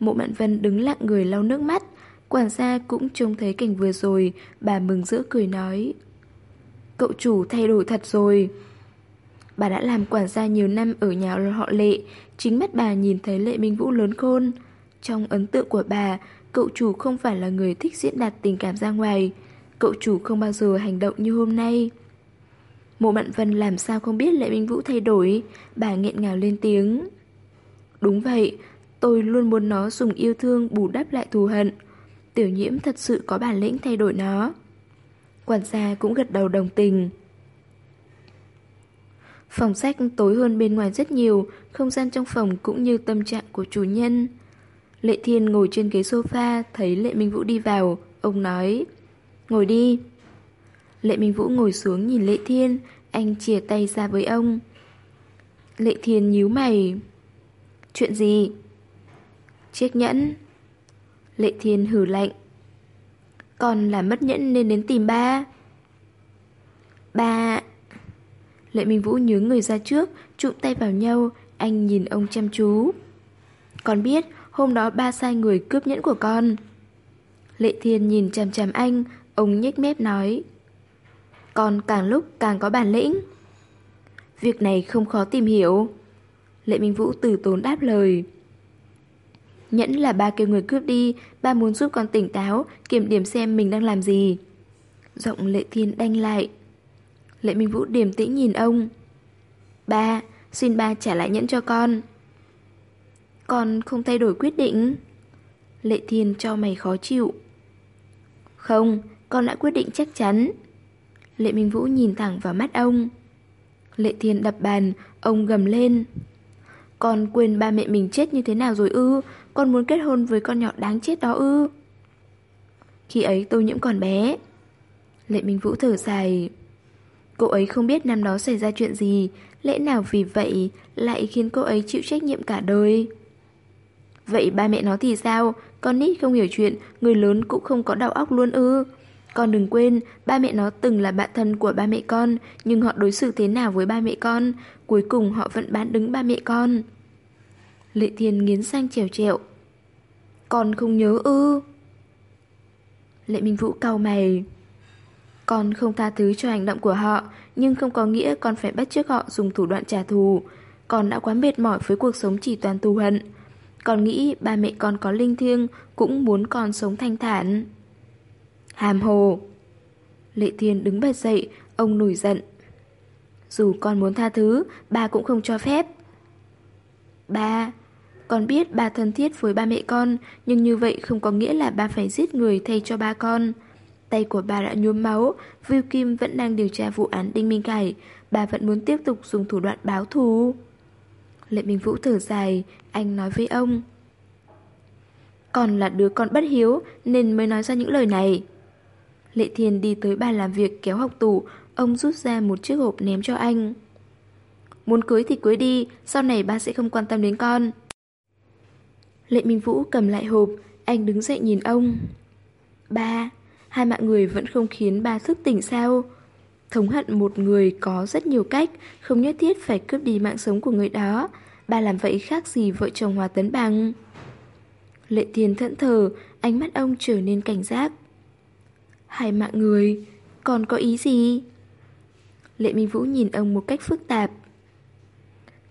Speaker 1: Mộ Mạn Vân đứng lặng người lau nước mắt, quản gia cũng trông thấy cảnh vừa rồi, bà mừng rỡ cười nói. Cậu chủ thay đổi thật rồi. Bà đã làm quản gia nhiều năm ở nhà họ Lệ, chính mắt bà nhìn thấy Lệ Minh Vũ lớn khôn. Trong ấn tượng của bà, cậu chủ không phải là người thích diễn đạt tình cảm ra ngoài. Cậu chủ không bao giờ hành động như hôm nay. Mộ Mạn Vân làm sao không biết Lệ Minh Vũ thay đổi, bà nghẹn ngào lên tiếng. Đúng vậy, tôi luôn muốn nó dùng yêu thương bù đắp lại thù hận. Tiểu nhiễm thật sự có bản lĩnh thay đổi nó. Quản gia cũng gật đầu đồng tình. Phòng sách tối hơn bên ngoài rất nhiều, không gian trong phòng cũng như tâm trạng của chủ nhân. Lệ Thiên ngồi trên ghế sofa, thấy Lệ Minh Vũ đi vào, ông nói, ngồi đi. Lệ Minh Vũ ngồi xuống nhìn Lệ Thiên, anh chìa tay ra với ông. Lệ Thiên nhíu mày. Chuyện gì? Chiếc nhẫn. Lệ Thiên hử lạnh. Con là mất nhẫn nên đến tìm ba. Ba... Lệ Minh Vũ nhớ người ra trước, trụm tay vào nhau, anh nhìn ông chăm chú. Con biết, hôm đó ba sai người cướp nhẫn của con. Lệ Thiên nhìn chằm chằm anh, ông nhếch mép nói. Con càng lúc càng có bản lĩnh. Việc này không khó tìm hiểu. Lệ Minh Vũ từ tốn đáp lời. Nhẫn là ba kêu người cướp đi, ba muốn giúp con tỉnh táo, kiểm điểm xem mình đang làm gì. Giọng Lệ Thiên đanh lại. Lệ Minh Vũ điềm tĩnh nhìn ông. Ba, xin ba trả lại nhẫn cho con. Con không thay đổi quyết định. Lệ Thiên cho mày khó chịu. Không, con đã quyết định chắc chắn. Lệ Minh Vũ nhìn thẳng vào mắt ông. Lệ Thiên đập bàn, ông gầm lên. Con quên ba mẹ mình chết như thế nào rồi ư? Con muốn kết hôn với con nhỏ đáng chết đó ư? Khi ấy tôi nhiễm còn bé. Lệ Minh Vũ thở dài. Cô ấy không biết năm đó xảy ra chuyện gì, lẽ nào vì vậy lại khiến cô ấy chịu trách nhiệm cả đời. Vậy ba mẹ nó thì sao? Con nít không hiểu chuyện, người lớn cũng không có đầu óc luôn ư. Con đừng quên, ba mẹ nó từng là bạn thân của ba mẹ con, nhưng họ đối xử thế nào với ba mẹ con, cuối cùng họ vẫn bán đứng ba mẹ con. Lệ Thiên nghiến sang trèo trẹo. Con không nhớ ư? Lệ Minh Vũ cau mày. Con không tha thứ cho hành động của họ, nhưng không có nghĩa con phải bắt chước họ dùng thủ đoạn trả thù. Con đã quá mệt mỏi với cuộc sống chỉ toàn thù hận. Con nghĩ ba mẹ con có linh thiêng cũng muốn con sống thanh thản. Hàm hồ. Lệ Thiên đứng bật dậy, ông nổi giận. Dù con muốn tha thứ, ba cũng không cho phép. Ba, con biết ba thân thiết với ba mẹ con, nhưng như vậy không có nghĩa là ba phải giết người thay cho ba con. Tay của bà đã nhuốm máu, Viu Kim vẫn đang điều tra vụ án Đinh Minh Cải, bà vẫn muốn tiếp tục dùng thủ đoạn báo thù. Lệ Minh Vũ thở dài, anh nói với ông. Còn là đứa con bất hiếu nên mới nói ra những lời này. Lệ Thiên đi tới bàn làm việc kéo học tủ, ông rút ra một chiếc hộp ném cho anh. Muốn cưới thì cưới đi, sau này ba sẽ không quan tâm đến con. Lệ Minh Vũ cầm lại hộp, anh đứng dậy nhìn ông. Ba, hai mạng người vẫn không khiến ba thức tỉnh sao? Thống hận một người có rất nhiều cách, không nhất thiết phải cướp đi mạng sống của người đó. Ba làm vậy khác gì vợ chồng Hòa Tấn Bằng. Lệ Thiên thẫn thờ, ánh mắt ông trở nên cảnh giác. Hai mạng người, còn có ý gì? Lệ Minh Vũ nhìn ông một cách phức tạp.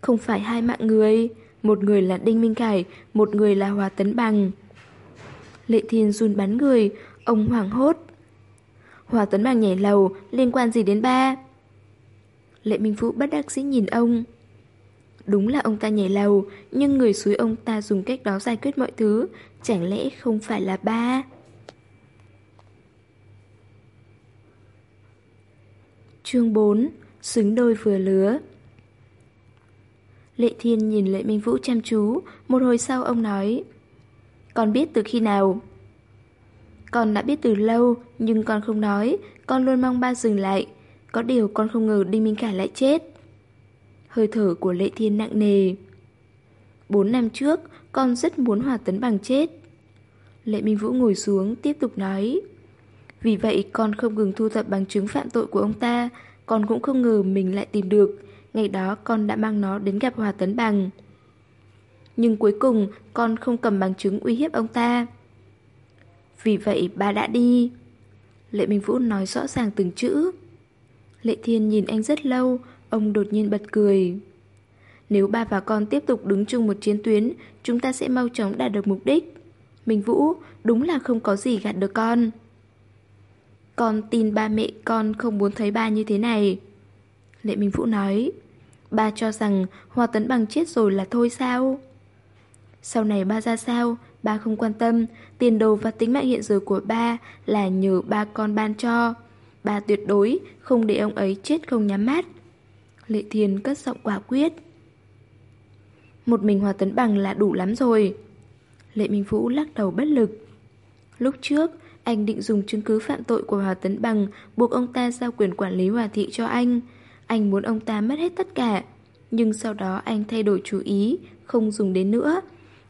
Speaker 1: Không phải hai mạng người, một người là Đinh Minh Cải, một người là Hòa Tấn Bằng. Lệ Thiên run bắn người, ông hoảng hốt. Hòa Tấn Bằng nhảy lầu, liên quan gì đến ba? Lệ Minh Vũ bất đắc dĩ nhìn ông. Đúng là ông ta nhảy lầu, nhưng người suối ông ta dùng cách đó giải quyết mọi thứ, chẳng lẽ không phải là ba? Chương 4 Xứng đôi vừa lứa. Lệ Thiên nhìn Lệ Minh Vũ chăm chú Một hồi sau ông nói Con biết từ khi nào? Con đã biết từ lâu Nhưng con không nói Con luôn mong ba dừng lại. Có điều con không ngờ Đinh Minh Khải lại chết. Hơi thở của Lệ Thiên nặng nề. Bốn năm trước, Con rất muốn Hòa Tấn Bằng chết. Lệ Minh Vũ ngồi xuống, Tiếp tục nói, vì vậy con không ngừng thu thập bằng chứng phạm tội của ông ta, Con cũng không ngờ mình lại tìm được. Ngày đó con đã mang nó đến gặp Hòa Tấn Bằng. Nhưng cuối cùng, con không cầm bằng chứng uy hiếp ông ta. Vì vậy ba đã đi. Lệ Minh Vũ nói rõ ràng từng chữ. Lệ Thiên nhìn anh rất lâu Ông đột nhiên bật cười Nếu ba và con tiếp tục đứng chung một chiến tuyến Chúng ta sẽ mau chóng đạt được mục đích Minh Vũ đúng là không có gì gạt được con con tin ba mẹ con không muốn thấy ba như thế này. Lệ Minh Vũ nói, ba cho rằng Hoa Tấn Bằng chết rồi là thôi sao? Sau này ba ra sao, ba không quan tâm, tiền đồ và tính mạng hiện giờ của ba là nhờ ba con ban cho. Ba tuyệt đối không để ông ấy chết không nhắm mắt. Lệ Thiên cất giọng quả quyết. Một mình Hòa Tấn Bằng là đủ lắm rồi. Lệ Minh Vũ lắc đầu bất lực. Lúc trước, anh định dùng chứng cứ phạm tội của Hòa Tấn Bằng buộc ông ta giao quyền quản lý Hòa Thị cho anh. Anh muốn ông ta mất hết tất cả. Nhưng sau đó anh thay đổi chú ý, không dùng đến nữa.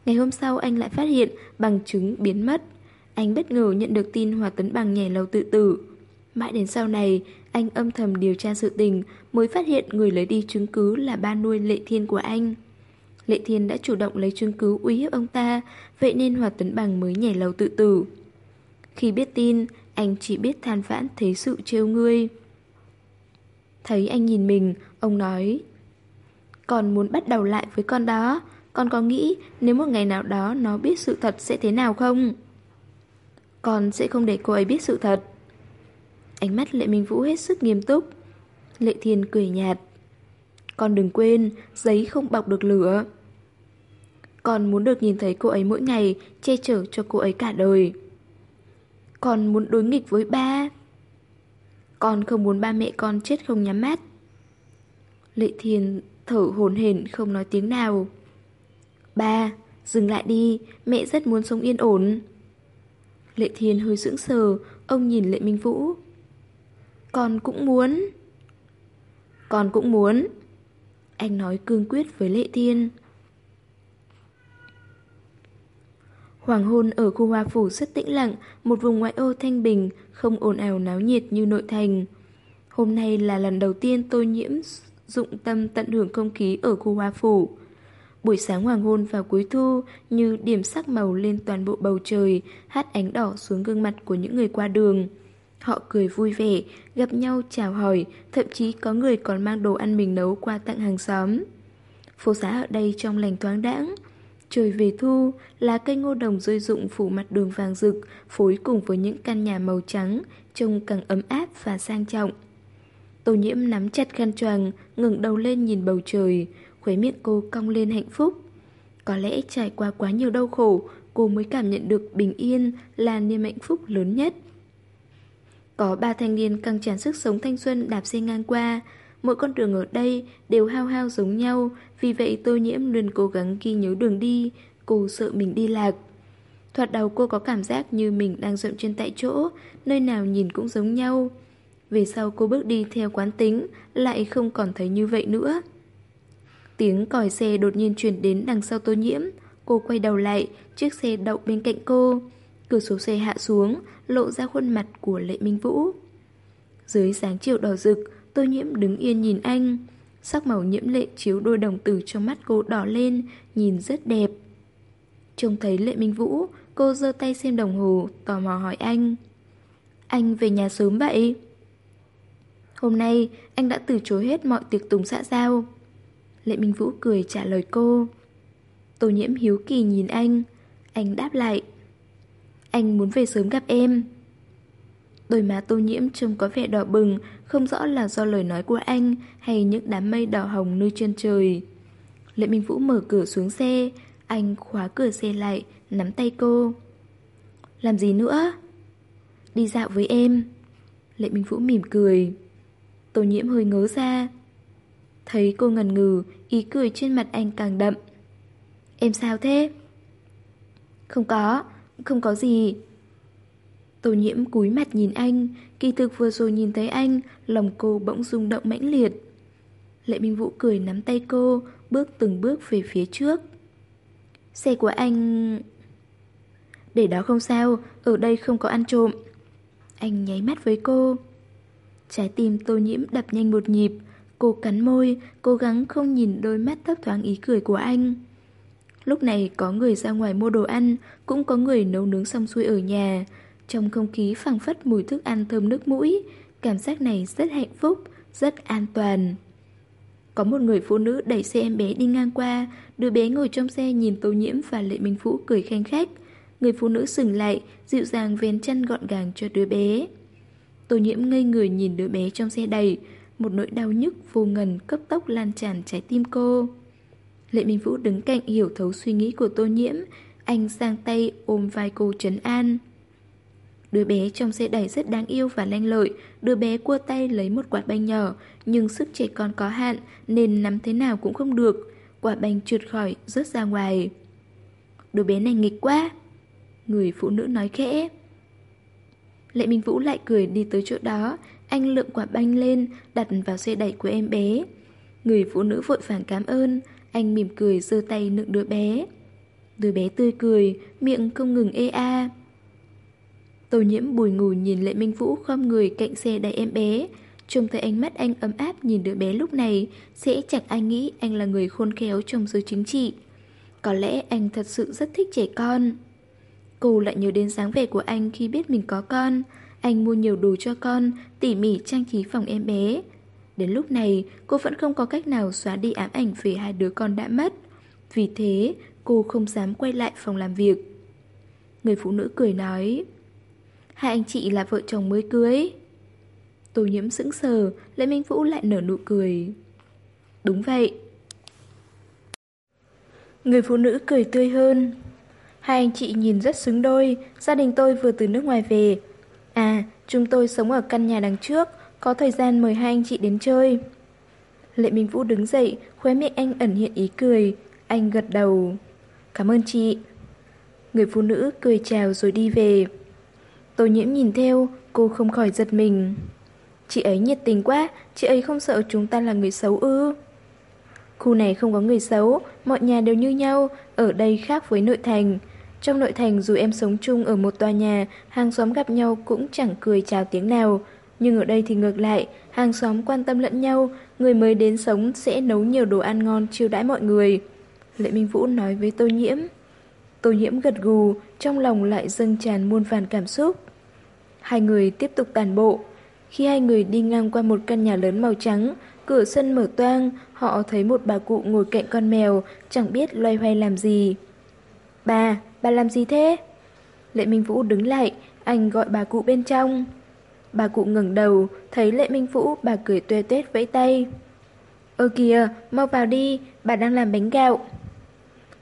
Speaker 1: Ngày hôm sau anh lại phát hiện bằng chứng biến mất. Anh bất ngờ nhận được tin Hòa Tấn Bằng nhảy lầu tự tử. Mãi đến sau này, anh âm thầm điều tra sự tình mới phát hiện người lấy đi chứng cứ là ba nuôi Lệ Thiên của anh. Lệ Thiên đã chủ động lấy chứng cứ uy hiếp ông ta, vậy nên Hòa Tấn Bằng mới nhảy lầu tự tử. Khi biết tin, anh chỉ biết than vãn thấy sự trêu ngươi. Thấy anh nhìn mình, ông nói Còn muốn bắt đầu lại với con đó Con có nghĩ nếu một ngày nào đó nó biết sự thật sẽ thế nào không? Con sẽ không để cô ấy biết sự thật Ánh mắt Lệ Minh Vũ hết sức nghiêm túc. Lệ Thiên cười nhạt. Con đừng quên Giấy không bọc được lửa. Con muốn được nhìn thấy cô ấy mỗi ngày Che chở cho cô ấy cả đời. Con muốn đối nghịch với ba. Con không muốn ba mẹ con chết không nhắm mắt. Lệ Thiên thở hồn hển không nói tiếng nào. Ba, dừng lại đi Mẹ rất muốn sống yên ổn. Lệ Thiên hơi sững sờ Ông nhìn Lệ Minh Vũ. Con cũng muốn. Con cũng muốn. Anh nói cương quyết với Lệ Thiên. Hoàng hôn ở khu hoa phủ rất tĩnh lặng Một vùng ngoại ô thanh bình Không ồn ào náo nhiệt như nội thành. Hôm nay là lần đầu tiên tôi nhiễm dụng tâm tận hưởng không khí ở khu hoa phủ. Buổi sáng hoàng hôn vào cuối thu như điểm sắc màu lên toàn bộ bầu trời, hát ánh đỏ xuống gương mặt của những người qua đường. Họ cười vui vẻ, gặp nhau chào hỏi, thậm chí có người còn mang đồ ăn mình nấu qua tặng hàng xóm. Phố xá ở đây trong lành thoáng đãng. Trời về thu, lá cây ngô đồng rơi rụng phủ mặt đường vàng rực, phối cùng với những căn nhà màu trắng, trông càng ấm áp và sang trọng. Tô nhiễm nắm chặt khăn choàng, ngừng đầu lên nhìn bầu trời, Khuấy miệng cô cong lên hạnh phúc Có lẽ trải qua quá nhiều đau khổ Cô mới cảm nhận được bình yên Là niềm hạnh phúc lớn nhất có ba thanh niên căng tràn sức sống thanh xuân đạp xe ngang qua. Mỗi con đường ở đây đều hao hao giống nhau. Vì vậy tô nhiễm luôn cố gắng ghi nhớ đường đi Cô sợ mình đi lạc. Thoạt đầu cô có cảm giác như mình đang dậm chân tại chỗ Nơi nào nhìn cũng giống nhau. Về sau cô bước đi theo quán tính Lại không còn thấy như vậy nữa. Tiếng còi xe đột nhiên truyền đến đằng sau tô nhiễm. Cô quay đầu lại, chiếc xe đậu bên cạnh cô. Cửa sổ xe hạ xuống, lộ ra khuôn mặt của Lệ Minh Vũ. Dưới sáng chiều đỏ rực, tô nhiễm đứng yên nhìn anh. Sắc màu nhiễm lệ chiếu đôi đồng tử trong mắt cô đỏ lên, nhìn rất đẹp. Trông thấy Lệ Minh Vũ, cô giơ tay xem đồng hồ, tò mò hỏi anh. Anh về nhà sớm vậy? Hôm nay, anh đã từ chối hết mọi tiệc tùng xã giao. Lệ Minh Vũ cười trả lời cô Tô nhiễm hiếu kỳ nhìn anh Anh đáp lại anh muốn về sớm gặp em. Đôi má tô nhiễm trông có vẻ đỏ bừng Không rõ là do lời nói của anh Hay những đám mây đỏ hồng nơi chân trời. Lệ Minh Vũ mở cửa xuống xe Anh khóa cửa xe lại Nắm tay cô. Làm gì nữa? Đi dạo với em. Lệ Minh Vũ mỉm cười. Tô nhiễm hơi ngớ ra. Thấy cô ngần ngừ, ý cười trên mặt anh càng đậm. Em sao thế? Không có, không có gì. Tô nhiễm cúi mặt nhìn anh, kỳ thực vừa rồi nhìn thấy anh, lòng cô bỗng rung động mãnh liệt. Lệ Minh Vũ cười nắm tay cô, bước từng bước về phía trước. Xe của anh... Để đó không sao, ở đây không có ăn trộm. Anh nháy mắt với cô. Trái tim tô nhiễm đập nhanh một nhịp, Cô cắn môi, cố gắng không nhìn đôi mắt thấp thoáng ý cười của anh. Lúc này có người ra ngoài mua đồ ăn, cũng có người nấu nướng xong xuôi ở nhà. Trong không khí phảng phất mùi thức ăn thơm nước mũi, cảm giác này rất hạnh phúc, rất an toàn. Có một người phụ nữ đẩy xe em bé đi ngang qua, đứa bé ngồi trong xe nhìn Tô Nhiễm và Lệ Minh Vũ cười khanh khách. Người phụ nữ sừng lại, dịu dàng vén chân gọn gàng cho đứa bé. Tô Nhiễm ngây người nhìn đứa bé trong xe đầy, một nỗi đau nhức vô ngần cấp tốc lan tràn trái tim cô. Lệ Minh Vũ đứng cạnh hiểu thấu suy nghĩ của tô nhiễm, anh sang tay ôm vai cô trấn an. Đứa bé trong xe đẩy rất đáng yêu và lanh lợi, đứa bé cua tay lấy một quả banh nhỏ, nhưng sức trẻ con có hạn nên nắm thế nào cũng không được, quả banh trượt khỏi, rớt ra ngoài. Đứa bé này nghịch quá, người phụ nữ nói khẽ. Lệ Minh Vũ lại cười đi tới chỗ đó, anh lượm quả banh lên, đặt vào xe đẩy của em bé. Người phụ nữ vội vàng cảm ơn, anh mỉm cười giơ tay nựng đứa bé. Đứa bé tươi cười, miệng không ngừng ê a. Tô nhiễm bùi ngùi nhìn Lệ Minh Vũ khom người cạnh xe đẩy em bé. Trông thấy ánh mắt anh ấm áp nhìn đứa bé lúc này, sẽ chẳng ai nghĩ anh là người khôn khéo trong giới chính trị. Có lẽ anh thật sự rất thích trẻ con. Cô lại nhớ đến dáng vẻ của anh khi biết mình có con. Anh mua nhiều đồ cho con, tỉ mỉ trang trí phòng em bé. Đến lúc này, cô vẫn không có cách nào xóa đi ám ảnh về hai đứa con đã mất. Vì thế, cô không dám quay lại phòng làm việc. Người phụ nữ cười nói, hai anh chị là vợ chồng mới cưới. Tô nhiễm sững sờ, Lệ Minh Vũ lại nở nụ cười. Đúng vậy. Người phụ nữ cười tươi hơn. Hai anh chị nhìn rất xứng đôi, gia đình tôi vừa từ nước ngoài về. À, chúng tôi sống ở căn nhà đằng trước, có thời gian mời hai anh chị đến chơi. Lệ Minh Vũ đứng dậy, khóe miệng anh ẩn hiện ý cười. Anh gật đầu. Cảm ơn chị. Người phụ nữ cười chào rồi đi về. Tô nhiễm nhìn theo, cô không khỏi giật mình. Chị ấy nhiệt tình quá, chị ấy không sợ chúng ta là người xấu ư. Khu này không có người xấu, mọi nhà đều như nhau, ở đây khác với nội thành. Trong nội thành dù em sống chung ở một tòa nhà, hàng xóm gặp nhau cũng chẳng cười chào tiếng nào. Nhưng ở đây thì ngược lại, hàng xóm quan tâm lẫn nhau, người mới đến sống sẽ nấu nhiều đồ ăn ngon chiêu đãi mọi người. Lệ Minh Vũ nói với Tô Nhiễm. Tô Nhiễm gật gù, trong lòng lại dâng tràn muôn vàn cảm xúc. Hai người tiếp tục tàn bộ. Khi hai người đi ngang qua một căn nhà lớn màu trắng, cửa sân mở toang, họ thấy một bà cụ ngồi cạnh con mèo, chẳng biết loay hoay làm gì. Bà, bà làm gì thế? Lệ Minh Vũ đứng lại, anh gọi bà cụ bên trong. Bà cụ ngẩng đầu, thấy Lệ Minh Vũ, bà cười tuê tết vẫy tay. Ơ kìa, mau vào đi, bà đang làm bánh gạo.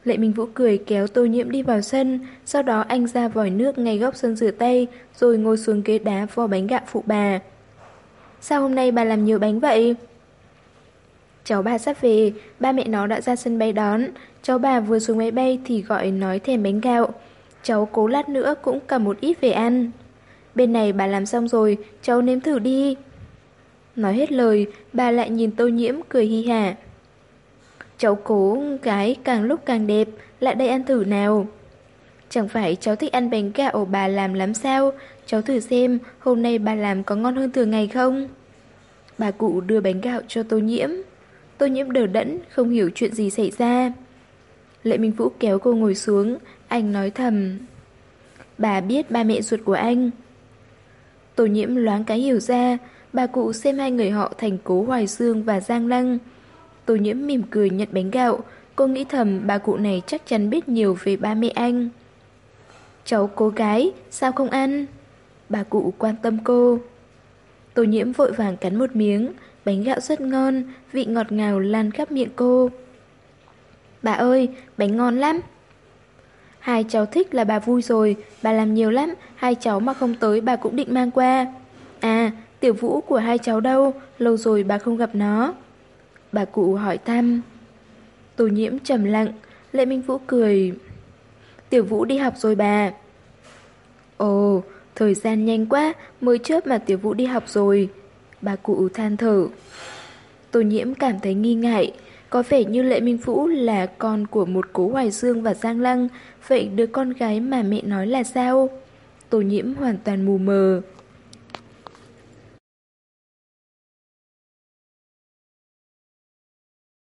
Speaker 1: Lệ Minh Vũ cười kéo tô nhiễm đi vào sân, sau đó anh ra vòi nước ngay góc sân rửa tay, rồi ngồi xuống ghế đá vo bánh gạo phụ bà. Sao hôm nay bà làm nhiều bánh vậy? Cháu bà sắp về, ba mẹ nó đã ra sân bay đón. Cháu bà vừa xuống máy bay thì gọi nói thèm bánh gạo. Cháu cố lát nữa cũng cầm một ít về ăn. Bên này bà làm xong rồi, cháu nếm thử đi. Nói hết lời, bà lại nhìn tô nhiễm cười hi hả. Cháu cố gái càng lúc càng đẹp, lại đây ăn thử nào. Chẳng phải cháu thích ăn bánh gạo bà làm lắm sao? Cháu thử xem hôm nay bà làm có ngon hơn thường ngày không? Bà cụ đưa bánh gạo cho tô nhiễm. Tô nhiễm đờ đẫn, không hiểu chuyện gì xảy ra. Lệ Minh Vũ kéo cô ngồi xuống, anh nói thầm. Bà biết ba mẹ ruột của anh. Tô nhiễm loáng cái hiểu ra, bà cụ xem hai người họ thành cố Hoài Dương và Giang Lăng. Tô nhiễm mỉm cười nhận bánh gạo, cô nghĩ thầm bà cụ này chắc chắn biết nhiều về ba mẹ anh. Cháu cô gái, sao không ăn? Bà cụ quan tâm cô. Tô nhiễm vội vàng cắn một miếng, bánh gạo rất ngon, vị ngọt ngào lan khắp miệng cô. Bà ơi, bánh ngon lắm. Hai cháu thích là bà vui rồi, bà làm nhiều lắm, hai cháu mà không tới bà cũng định mang qua. À, tiểu vũ của hai cháu đâu, lâu rồi bà không gặp nó. Bà cụ hỏi thăm. Tô nhiễm trầm lặng, Lệ Minh Vũ cười. Tiểu Vũ đi học rồi bà. Ồ, thời gian nhanh quá, mới chớp mà Tiểu Vũ đi học rồi. Bà cụ than thở. Tô nhiễm cảm thấy nghi ngại. Có vẻ như Lệ Minh Vũ là con của một cố Hoài Dương và Giang Lăng. Vậy đứa con gái mà mẹ nói là sao? Tô nhiễm hoàn toàn mù mờ.